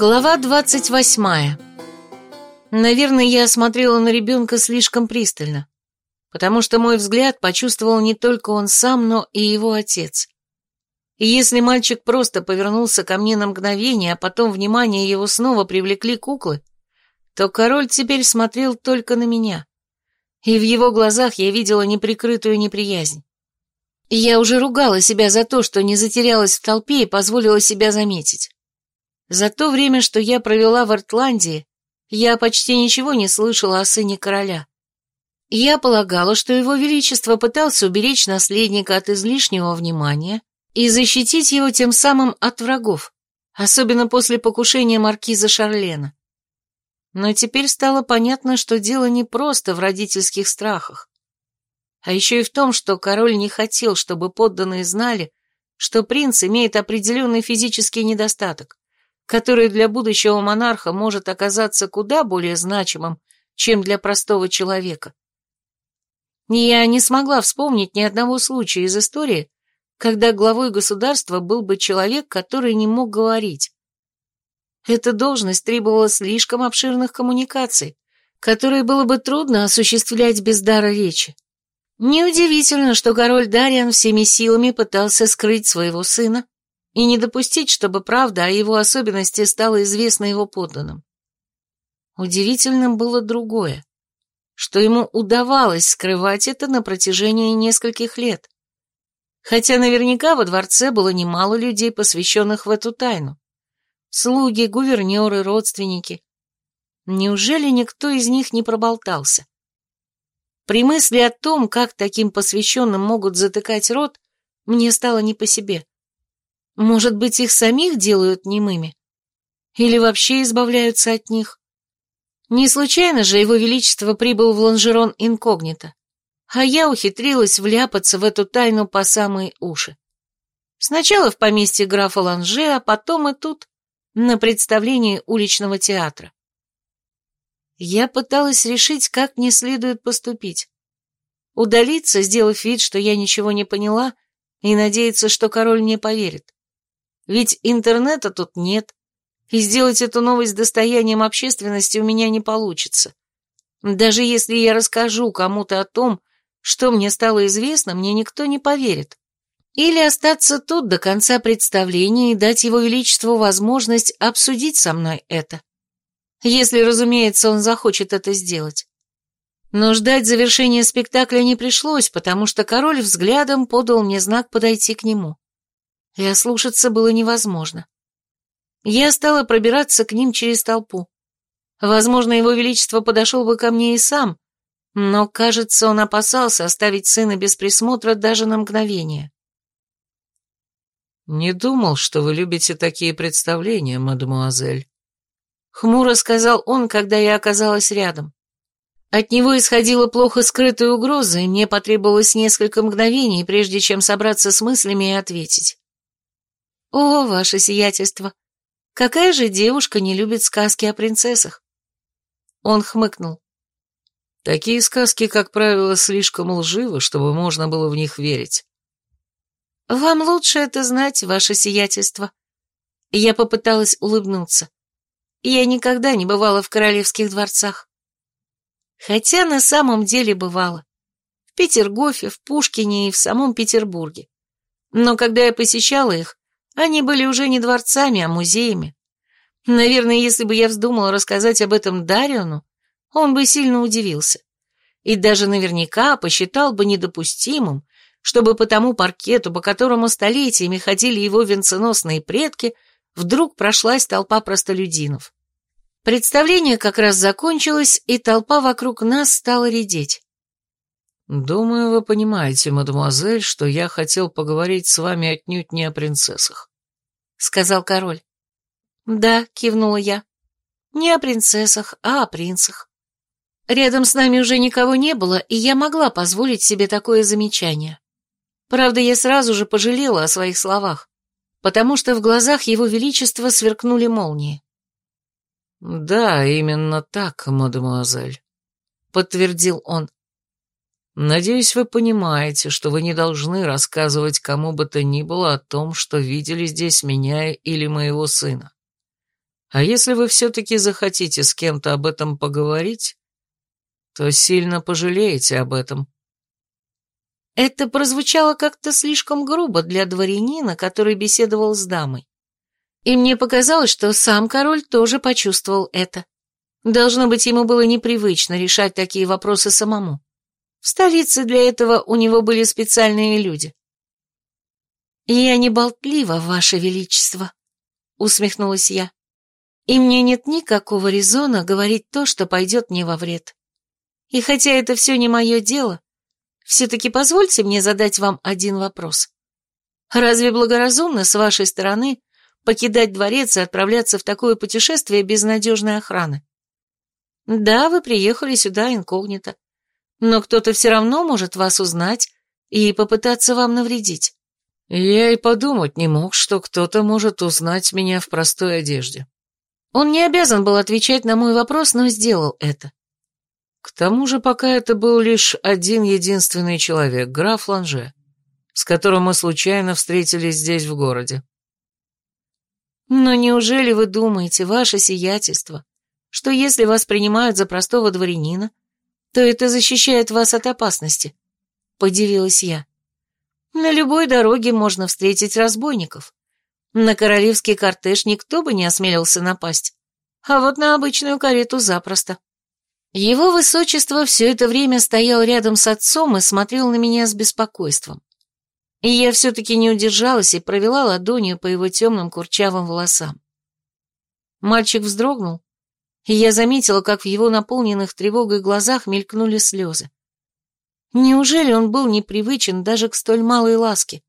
Глава двадцать восьмая. Наверное, я смотрела на ребенка слишком пристально, потому что мой взгляд почувствовал не только он сам, но и его отец. И если мальчик просто повернулся ко мне на мгновение, а потом внимание его снова привлекли куклы, то король теперь смотрел только на меня. И в его глазах я видела неприкрытую неприязнь. И я уже ругала себя за то, что не затерялась в толпе и позволила себя заметить. За то время, что я провела в Артландии, я почти ничего не слышала о сыне короля. Я полагала, что его величество пытался уберечь наследника от излишнего внимания и защитить его тем самым от врагов, особенно после покушения маркиза Шарлена. Но теперь стало понятно, что дело не просто в родительских страхах, а еще и в том, что король не хотел, чтобы подданные знали, что принц имеет определенный физический недостаток который для будущего монарха может оказаться куда более значимым, чем для простого человека. Я не смогла вспомнить ни одного случая из истории, когда главой государства был бы человек, который не мог говорить. Эта должность требовала слишком обширных коммуникаций, которые было бы трудно осуществлять без дара речи. Неудивительно, что король Дариан всеми силами пытался скрыть своего сына, и не допустить, чтобы правда о его особенности стала известна его подданным. Удивительным было другое, что ему удавалось скрывать это на протяжении нескольких лет, хотя наверняка во дворце было немало людей, посвященных в эту тайну. Слуги, гувернеры, родственники. Неужели никто из них не проболтался? При мысли о том, как таким посвященным могут затыкать рот, мне стало не по себе. Может быть, их самих делают немыми? Или вообще избавляются от них? Не случайно же его величество прибыл в Ланжерон инкогнито, а я ухитрилась вляпаться в эту тайну по самые уши. Сначала в поместье графа Ланже, а потом и тут, на представлении уличного театра. Я пыталась решить, как мне следует поступить. Удалиться, сделав вид, что я ничего не поняла, и надеяться, что король мне поверит. Ведь интернета тут нет, и сделать эту новость достоянием общественности у меня не получится. Даже если я расскажу кому-то о том, что мне стало известно, мне никто не поверит. Или остаться тут до конца представления и дать его величеству возможность обсудить со мной это. Если, разумеется, он захочет это сделать. Но ждать завершения спектакля не пришлось, потому что король взглядом подал мне знак подойти к нему и ослушаться было невозможно. Я стала пробираться к ним через толпу. Возможно, его величество подошел бы ко мне и сам, но, кажется, он опасался оставить сына без присмотра даже на мгновение. «Не думал, что вы любите такие представления, мадемуазель», — хмуро сказал он, когда я оказалась рядом. От него исходила плохо скрытая угроза, и мне потребовалось несколько мгновений, прежде чем собраться с мыслями и ответить. «О, ваше сиятельство! Какая же девушка не любит сказки о принцессах?» Он хмыкнул. «Такие сказки, как правило, слишком лживы, чтобы можно было в них верить». «Вам лучше это знать, ваше сиятельство». Я попыталась улыбнуться. Я никогда не бывала в королевских дворцах. Хотя на самом деле бывала. В Петергофе, в Пушкине и в самом Петербурге. Но когда я посещала их, они были уже не дворцами, а музеями. Наверное, если бы я вздумала рассказать об этом Дариону, он бы сильно удивился. И даже наверняка посчитал бы недопустимым, чтобы по тому паркету, по которому столетиями ходили его венценосные предки, вдруг прошлась толпа простолюдинов. Представление как раз закончилось, и толпа вокруг нас стала редеть. «Думаю, вы понимаете, мадемуазель, что я хотел поговорить с вами отнюдь не о принцессах сказал король. «Да», — кивнула я. «Не о принцессах, а о принцах». Рядом с нами уже никого не было, и я могла позволить себе такое замечание. Правда, я сразу же пожалела о своих словах, потому что в глазах его величества сверкнули молнии. «Да, именно так, мадемуазель», — подтвердил он. Надеюсь, вы понимаете, что вы не должны рассказывать кому бы то ни было о том, что видели здесь меня или моего сына. А если вы все-таки захотите с кем-то об этом поговорить, то сильно пожалеете об этом. Это прозвучало как-то слишком грубо для дворянина, который беседовал с дамой. И мне показалось, что сам король тоже почувствовал это. Должно быть, ему было непривычно решать такие вопросы самому. В столице для этого у него были специальные люди. «Я не болтлива, Ваше Величество», — усмехнулась я. «И мне нет никакого резона говорить то, что пойдет мне во вред. И хотя это все не мое дело, все-таки позвольте мне задать вам один вопрос. Разве благоразумно с вашей стороны покидать дворец и отправляться в такое путешествие без надежной охраны? Да, вы приехали сюда инкогнито, но кто-то все равно может вас узнать и попытаться вам навредить. Я и подумать не мог, что кто-то может узнать меня в простой одежде. Он не обязан был отвечать на мой вопрос, но сделал это. К тому же пока это был лишь один единственный человек, граф Ланже, с которым мы случайно встретились здесь в городе. Но неужели вы думаете, ваше сиятельство, что если вас принимают за простого дворянина, то это защищает вас от опасности? Подивилась я. На любой дороге можно встретить разбойников. На королевский кортеж никто бы не осмелился напасть, а вот на обычную карету запросто. Его высочество все это время стоял рядом с отцом и смотрел на меня с беспокойством. И я все-таки не удержалась и провела ладонью по его темным курчавым волосам. Мальчик вздрогнул, и я заметила, как в его наполненных тревогой глазах мелькнули слезы. Неужели он был непривычен даже к столь малой ласке?